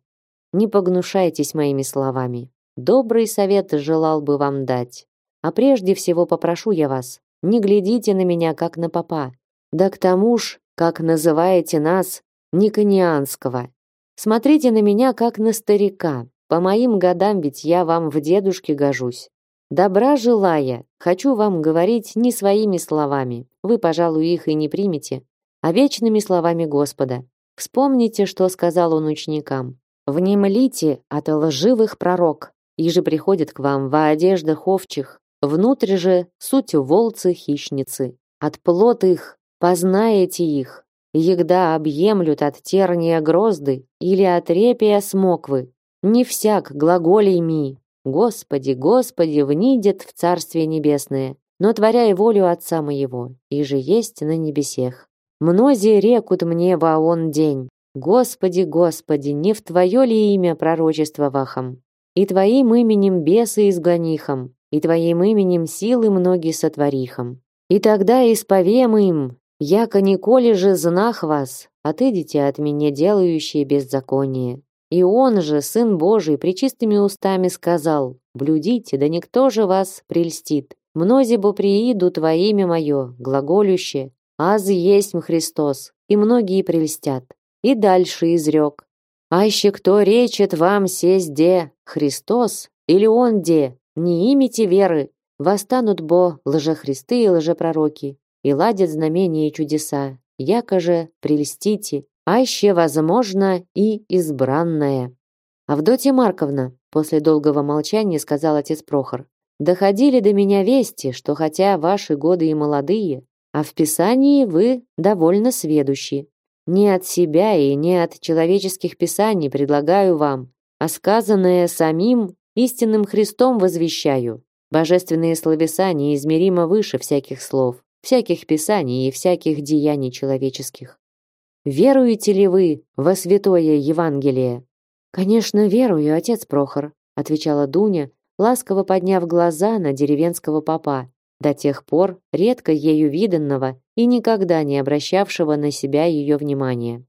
«Не погнушайтесь моими словами. Добрый совет желал бы вам дать. А прежде всего попрошу я вас, не глядите на меня, как на папа. Да к тому ж, как называете нас, Никонианского. Смотрите на меня, как на старика. По моим годам ведь я вам в дедушке гожусь. Добра желая, хочу вам говорить не своими словами, вы, пожалуй, их и не примете, а вечными словами Господа. Вспомните, что сказал он ученикам. «Внемлите от лживых пророк, и же приходят к вам во одеждах овчих, внутрь же суть волцы-хищницы. От плот их познаете их, егда объемлют от терния грозды или от репия смоквы. Не всяк глаголей ми, Господи, Господи, внидет в Царствие Небесное, но творяй волю Отца моего, и же есть на небесех. Мнози рекут мне во он день, Господи, Господи, не в Твое ли имя пророчество вахам? И Твоим именем бесы изгонихам, и Твоим именем силы многие сотворихам. И тогда исповем им, яко николи же знах вас, отыдите от меня делающие беззаконие. И он же, Сын Божий, причистыми устами сказал, блюдите, да никто же вас прельстит. Мнози бо приидут во имя мое, глаголюще, аз есть Христос, и многие прельстят. И дальше изрек. Аще кто речет вам сесть де Христос, или он де, не имите веры, восстанут бо лжехристы и лжепророки, и ладят знамения и чудеса, яко же прельстите, аще возможно и избранное. Авдотья Марковна, после долгого молчания сказал отец Прохор, доходили до меня вести, что хотя ваши годы и молодые, а в Писании вы довольно сведущи. Не от себя и не от человеческих писаний предлагаю вам, а сказанное самим истинным Христом возвещаю. Божественные словеса неизмеримо выше всяких слов, всяких писаний и всяких деяний человеческих. Веруете ли вы во святое Евангелие? Конечно, верую, отец Прохор, отвечала Дуня, ласково подняв глаза на деревенского попа, до тех пор редко ею виданного и никогда не обращавшего на себя ее внимания.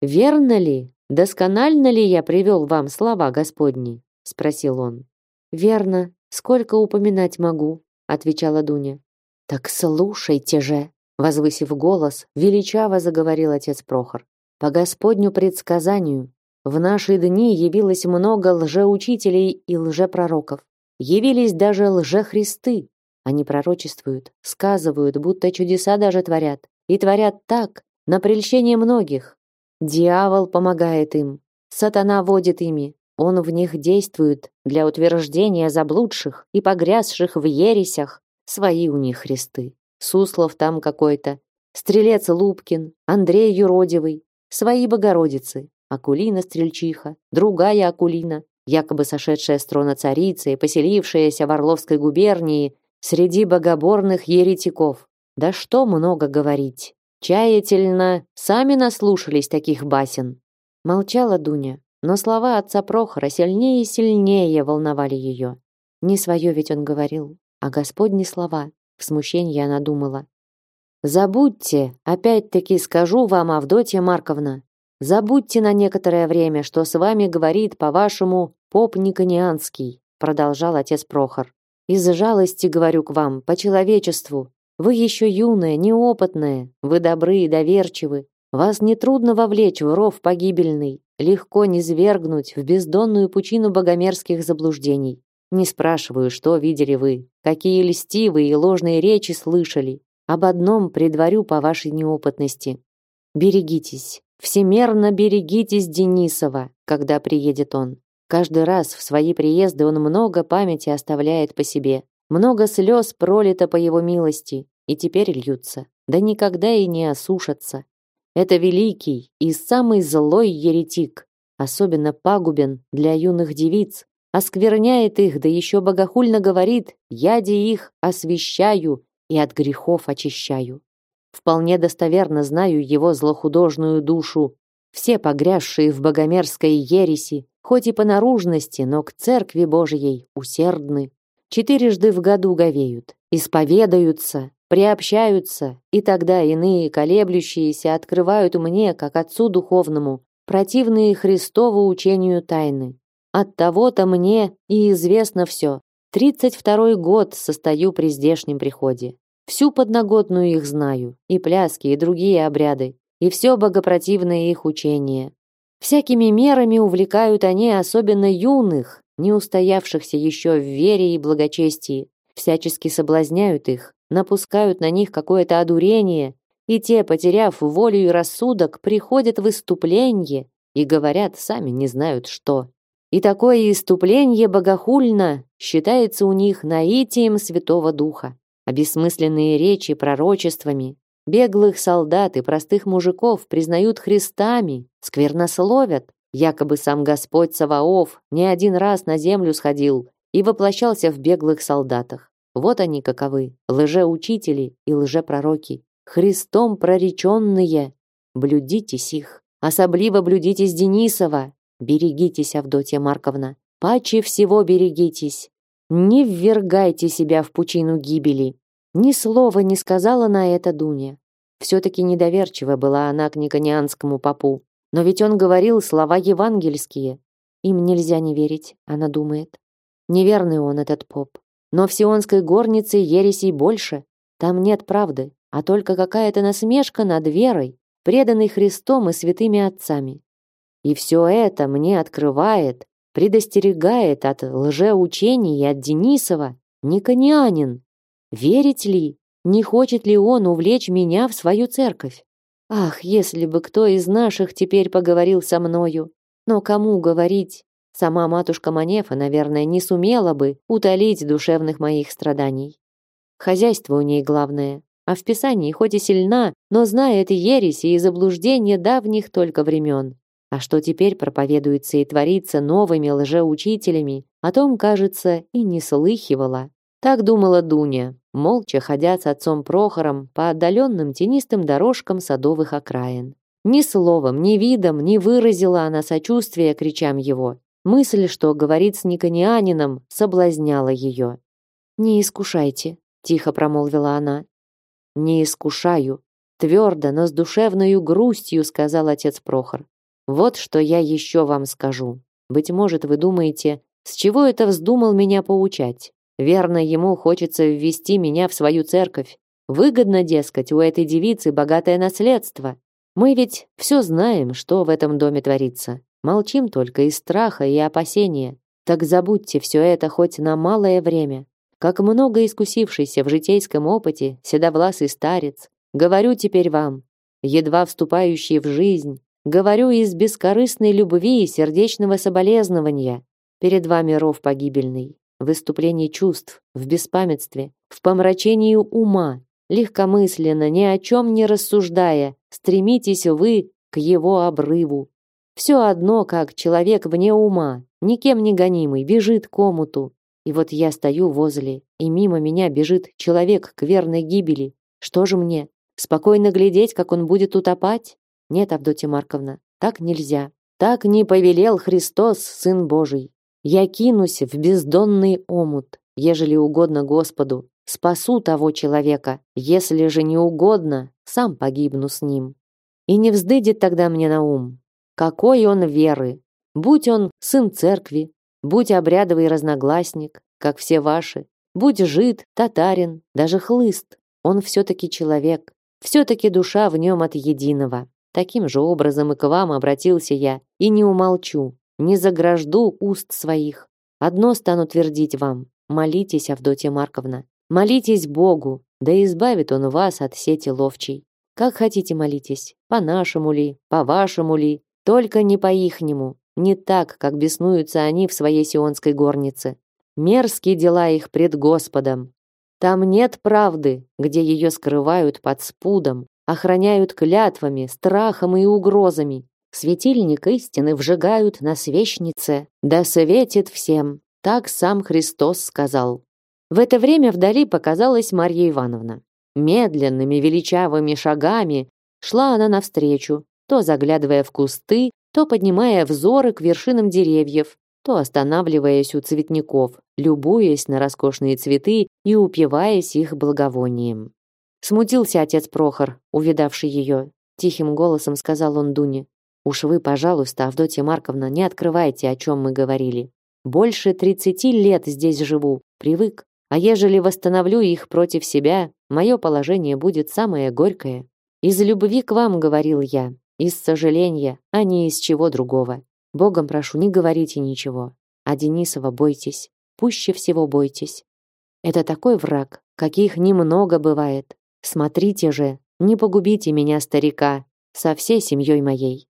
«Верно ли, досконально ли я привел вам слова Господни?» — спросил он. «Верно. Сколько упоминать могу?» — отвечала Дуня. «Так слушайте же!» — возвысив голос, величаво заговорил отец Прохор. «По Господню предсказанию в наши дни явилось много лжеучителей и лжепророков. Явились даже лжехристы, они пророчествуют, сказывают, будто чудеса даже творят. И творят так, на прельщение многих. Дьявол помогает им, сатана водит ими. Он в них действует для утверждения заблудших и погрязших в ересях. Свои у них христы. Суслов там какой-то, Стрелец Лупкин, Андрей Юродивый, свои Богородицы, Акулина Стрельчиха, другая Акулина, якобы сошедшая с трона царицы и поселившаяся в Орловской губернии среди богоборных еретиков. Да что много говорить. Чаятельно сами наслушались таких басен. Молчала Дуня, но слова отца Прохора сильнее и сильнее волновали ее. Не свое ведь он говорил, а Господни слова. В смущении она думала. Забудьте, опять-таки скажу вам, Авдотья Марковна, забудьте на некоторое время, что с вами говорит, по-вашему, поп Никонианский, продолжал отец Прохор. Из жалости говорю к вам, по человечеству. Вы еще юная, неопытная, вы добры и доверчивы. Вас не трудно вовлечь в ров погибельный, легко не свергнуть в бездонную пучину богомерзких заблуждений. Не спрашиваю, что видели вы, какие льстивые и ложные речи слышали. Об одном предварю по вашей неопытности. Берегитесь, всемерно берегитесь Денисова, когда приедет он. Каждый раз в свои приезды он много памяти оставляет по себе. Много слез пролито по его милости, и теперь льются. Да никогда и не осушатся. Это великий и самый злой еретик, особенно пагубен для юных девиц, оскверняет их, да еще богохульно говорит, яди их освящаю и от грехов очищаю. Вполне достоверно знаю его злохудожную душу. Все погрязшие в богомерзкой ереси, хоть и по наружности, но к церкви Божией усердны. Четырежды в году говеют, исповедаются, приобщаются, и тогда иные колеблющиеся открывают мне, как отцу духовному, противные Христову учению тайны. От того-то мне и известно все. Тридцать второй год состою при здешнем приходе. Всю подноготную их знаю, и пляски, и другие обряды, и все богопротивное их учение. Всякими мерами увлекают они особенно юных, не устоявшихся еще в вере и благочестии, всячески соблазняют их, напускают на них какое-то одурение, и те, потеряв волю и рассудок, приходят в иступление и говорят, сами не знают что. И такое иступление богохульно считается у них наитием Святого Духа, а бессмысленные речи пророчествами, Беглых солдат и простых мужиков признают христами, сквернословят. Якобы сам Господь Саваоф не один раз на землю сходил и воплощался в беглых солдатах. Вот они каковы, лжеучители и лжепророки, Христом прореченные. Блюдитесь их, особливо блюдитесь Денисова. Берегитесь, Авдотья Марковна, паче всего берегитесь. Не ввергайте себя в пучину гибели. Ни слова не сказала на это Дуня. Все-таки недоверчива была она к никонианскому попу. Но ведь он говорил слова евангельские. Им нельзя не верить, она думает. Неверный он, этот поп. Но в Сионской горнице ересей больше. Там нет правды, а только какая-то насмешка над верой, преданной Христом и святыми отцами. И все это мне открывает, предостерегает от лжеучений и от Денисова Никонианин. Верить ли? Не хочет ли он увлечь меня в свою церковь? Ах, если бы кто из наших теперь поговорил со мною. Но кому говорить? Сама матушка Манефа, наверное, не сумела бы утолить душевных моих страданий. Хозяйство у ней главное, а в Писании хоть и сильна, но знает и ереси, и заблуждения давних только времен. А что теперь проповедуется и творится новыми лжеучителями, о том, кажется, и не слыхивала. Так думала Дуня, молча ходя с отцом Прохором по отдаленным тенистым дорожкам садовых окраин. Ни словом, ни видом не выразила она сочувствия кричам его. Мысль, что говорит с Никонианином, соблазняла ее. «Не искушайте», — тихо промолвила она. «Не искушаю», — твердо, но с душевной грустью сказал отец Прохор. «Вот что я еще вам скажу. Быть может, вы думаете, с чего это вздумал меня поучать? Верно, ему хочется ввести меня в свою церковь. Выгодно, дескать, у этой девицы богатое наследство. Мы ведь все знаем, что в этом доме творится. Молчим только из страха и опасения. Так забудьте все это хоть на малое время. Как много искусившийся в житейском опыте седовласый старец, говорю теперь вам, едва вступающий в жизнь, говорю из бескорыстной любви и сердечного соболезнования. Перед вами ров погибельный, выступление чувств, в беспамятстве, в помрачении ума, легкомысленно, ни о чем не рассуждая, стремитесь вы к его обрыву, все одно, как человек вне ума, никем не гонимый, бежит к омуту. И вот я стою возле, и мимо меня бежит человек к верной гибели. Что же мне? Спокойно глядеть, как он будет утопать? Нет, Авдотья Марковна, так нельзя. Так не повелел Христос, Сын Божий. Я кинусь в бездонный омут, ежели угодно Господу. Спасу того человека, если же не угодно, сам погибну с ним. И не вздыдет тогда мне на ум, какой он веры! Будь он сын церкви, будь обрядовый разногласник, как все ваши, будь жид, татарин, даже хлыст, он все-таки человек, все-таки душа в нем от единого. Таким же образом и к вам обратился я, и не умолчу, не загражду уст своих. Одно стану твердить вам, молитесь, Авдотья Марковна, молитесь Богу, да избавит Он вас от сети ловчей. Как хотите молитесь, по-нашему ли, по-вашему ли, только не по-ихнему, не так, как беснуются они в своей сионской горнице. Мерзкие дела их пред Господом. Там нет правды, где ее скрывают под спудом, охраняют клятвами, страхом и угрозами. Светильник истины вжигают на свечнице, да светит всем. Так сам Христос сказал. В это время вдали показалась Марья Ивановна. Медленными величавыми шагами шла она навстречу, то заглядывая в кусты, то поднимая взоры к вершинам деревьев, то останавливаясь у цветников, любуясь на роскошные цветы и упиваясь их благовонием. Смутился отец Прохор, увидавший ее. Тихим голосом сказал он Дуне. «Уж вы, пожалуйста, Авдотья Марковна, не открывайте, о чем мы говорили. Больше тридцати лет здесь живу, привык. А ежели восстановлю их против себя, мое положение будет самое горькое. Из любви к вам, говорил я, из сожаления, а не из чего другого. Богом прошу, не говорите ничего. А Денисова бойтесь. Пуще всего бойтесь. Это такой враг, каких немного бывает. Смотрите же, не погубите меня, старика, со всей семьей моей.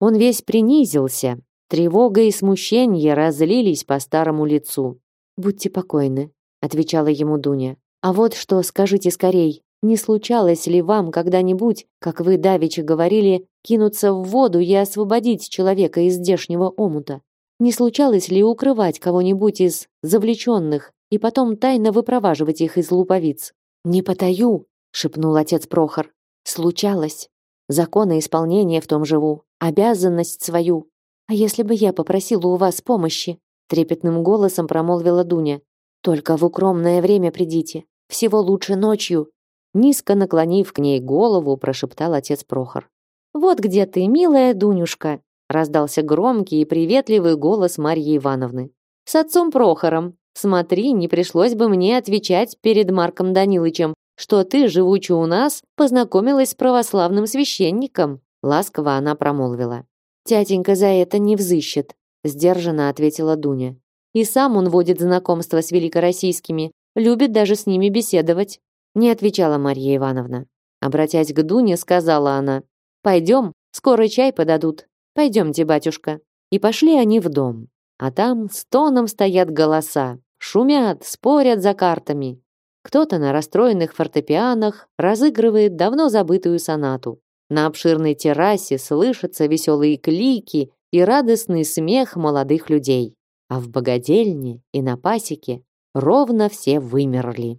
Он весь принизился. Тревога и смущение разлились по старому лицу. «Будьте покойны», — отвечала ему Дуня. «А вот что, скажите скорей, не случалось ли вам когда-нибудь, как вы давеча говорили, кинуться в воду и освободить человека из здешнего омута? Не случалось ли укрывать кого-нибудь из завлеченных и потом тайно выпроваживать их из луповиц? «Не потаю», — шепнул отец Прохор. «Случалось. Законы исполнения в том живу, обязанность свою. А если бы я попросила у вас помощи?» Трепетным голосом промолвила Дуня. «Только в укромное время придите. Всего лучше ночью. Низко наклонив к ней голову, прошептал отец Прохор. Вот где ты, милая Дунюшка, раздался громкий и приветливый голос Марьи Ивановны. С отцом Прохором. Смотри, не пришлось бы мне отвечать перед Марком Данилычем, что ты, живучи у нас, познакомилась с православным священником. Ласково она промолвила. Тятенька за это не взыщет, сдержанно ответила Дуня. И сам он водит знакомства с великороссийскими, любит даже с ними беседовать. Не отвечала Марья Ивановна. Обратясь к Дуне, сказала она: "Пойдем, скоро чай подадут. Пойдемте, батюшка". И пошли они в дом. А там стоном стоят голоса, шумят, спорят за картами. Кто-то на расстроенных фортепианах разыгрывает давно забытую сонату. На обширной террасе слышатся веселые клики и радостный смех молодых людей. А в богадельне и на пасеке ровно все вымерли.